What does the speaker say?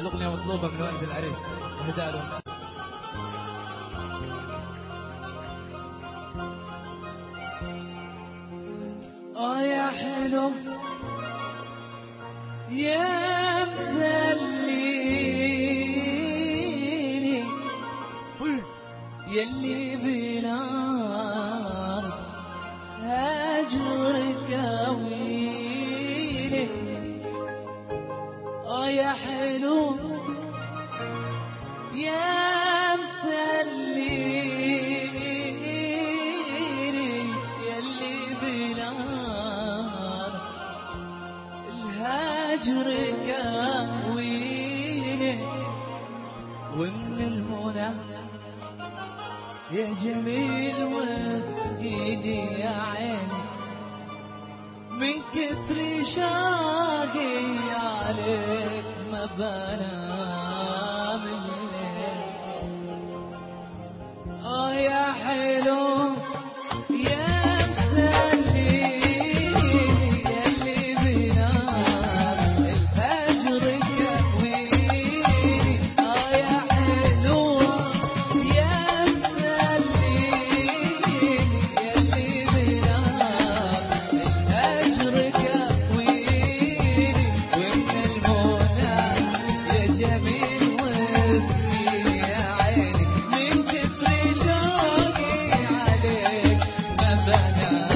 الأغنية مطلوبة من والد العريس إهداء الأنس آه يا حلو يا مذليني يلي بنار هجرك ويلي حلو يا مسليني يلي بنار الهجر كويني ومن المنى يا جميل واسقيني يا عيني من كثر شاقي عليك بنام الليل آه يا حلو جميل واسمي يا عيني من كثر شوقي عليك ما بنام.